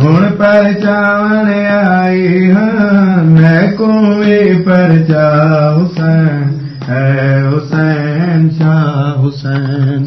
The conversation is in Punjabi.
ਹੁਣ ਪਰਚਾਵਣ ਆਈ ਹਾਂ ਮੈਂ ਕੋਈ ਪਰਚਾ ਹੁਸੈਨ ਹੈ ਹੁਸੈਨ ਸ਼ਾ ਹੁਸੈਨ